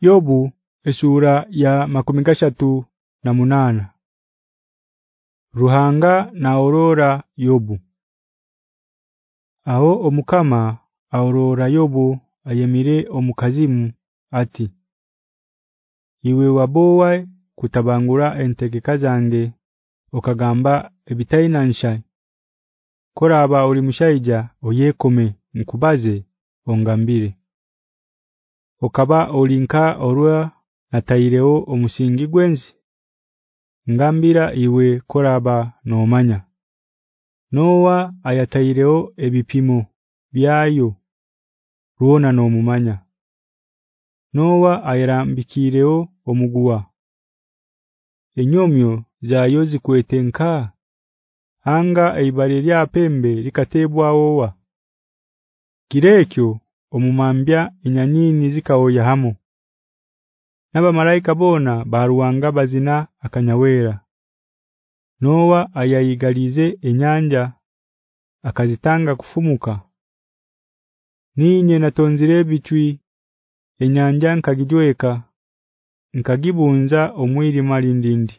Yobu esura ya makumigashatu na munana. Ruhanga na aurora Yobu. Aho omukama aurora Yobu ayemire omukazimu ati Iwe wabowa kutabangura entegeka zange okagamba ebitaina nsha Koraba uri mushaija oyekome nkubaze ongambire Okaba olinka orwa nataireo omusingi gwenzi ngambira iwe koraba nomanya. Noa ayataireo ebipimo byayo ruona no mumanya Noa ayirambikireo omuguwa Enyomyo zayo zikwetenka anga eibali lya pembe likatebwa wa? Kirekyo omumambya inyanyini zikaoya hamu. Naba malaika bona baruwanga bazina akanyawera. Noa ayayigalize enyanja akazitanga kufumuka. Ninye natonzire bitwi enyanja nkagijweka nkagibunza omwiri malindindi.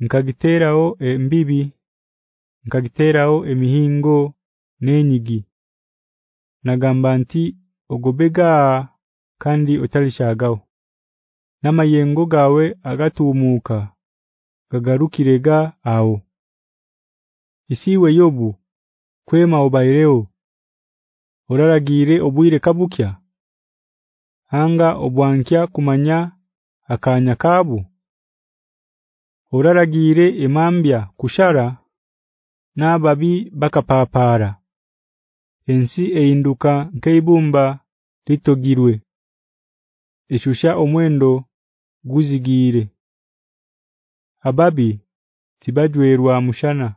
Nkagiterao embibi nkagiterao emihingo nenyigi nagamba nti ogobega kandi otalishagao namayengo gawe agatumuka gagarukirega awo. Isiwe yobu kwema obaireo oraragire obwire kabukya? Hanga obwankya kumanya akanya kabu oraragire emambya kushara nababi bakapapara ensi einduka nkeibumba litogirwe. Eshusha omwendo guzigire ababi tibajwerwa mushana.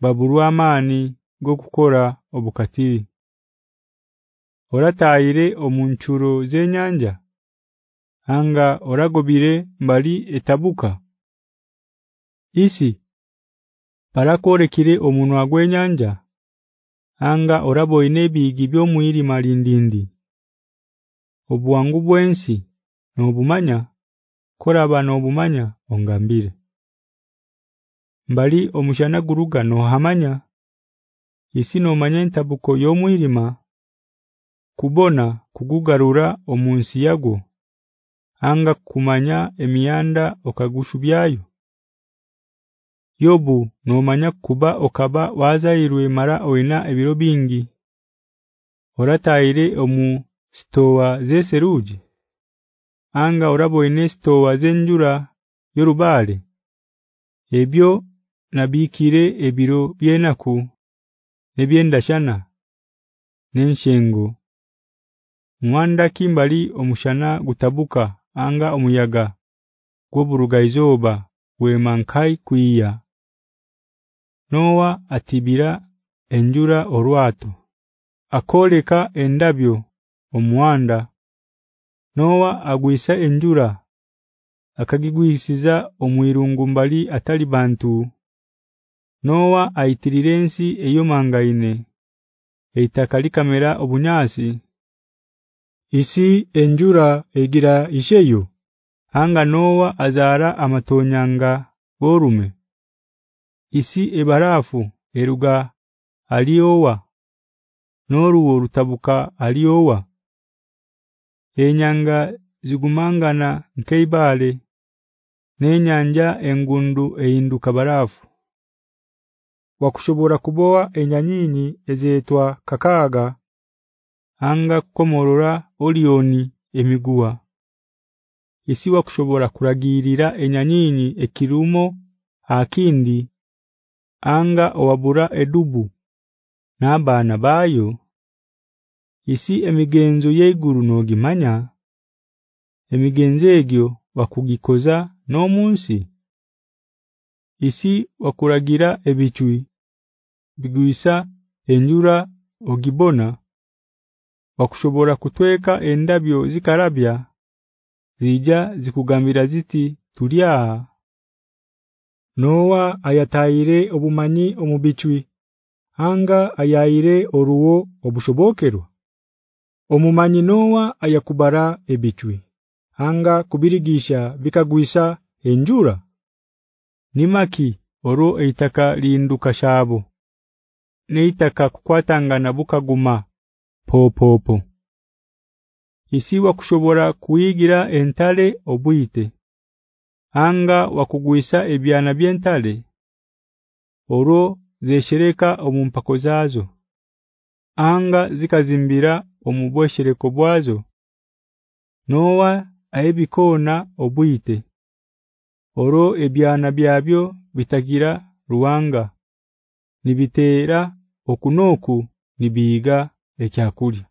Baburwa amani gokukora obukatiri Orataire omunchuro zenyanja anga oragobire mbali etabuka. Isi Parakorekire omunwa gwenyanja anga orabo inebigi byomwiri malindindi. Obwangu bwensi nobumanya koraba nobumanya ongambire. Mbali omushana guruga no hamanya Isi no manya ntabuko yomwirima kubona kugugarura omunsi yago anga kumanya emiyanda okagushu byayo Yobu no manya kuba okaba wazairwe mara oina ebiro bingi. Orataire omu stowa zeseruji? Anga orabo ine stowa zenjura yorubale ebyo nabikire ebiro byenaku nebyendashana nenshengo. Mwanda kimbali omushana gutabuka anga omuyaga gwoburuga izoba wemankai kuiya Noa atibira enjura orwato akoleka endabyo omwanda. Noa agwisa enjura akagigwisiza omwirungu mbali atali bantu. Noa aitirirensi eyomangaine mangaine kamera obunyasi. Isi enjura egira isheyo anga Noa azara amatonyanga borume Isi ebarafu eruga aliowa Noruwo rutabuka aliowa. Enyanga zigumangana nkeibale nenyanja engundu einduka barafu. Wakushobora kuboa enyanyinyi ezetwa kakaga anga komorora olioni emiguwa Isiwa kushobora kuragirira enyanyinyi ekirumo akindi anga owabura edubu nabana bayo isi emigenzo yeiguru nogimanya emigenzo egyo bakugikoza no munsi isi wakuragira ebichui biguisa enjura ogibona wakushobora kutweka endabyo zikarabya zija zikugambira ziti tulya Noa ayataire obumanyi omubichwi anga ayaire oruwo obushobokerwa. Omumanyi Noa ayakubara ebichwi anga kubirigisha bikagwisa enjura. Nimaki oro eitaka linduka shabo neitaka kukwatangana bukaguma popopo isiwa kushobora kuigira entale obuyite anga wakugwisa ebyana byentale oro zeshereka omumpako zazo anga zikazimbira omubweshereko bwazo nowa aibikona obuyite oro ebyana byabyo bitagira ruwanga nibitera okunoku nibiiga ekyakulya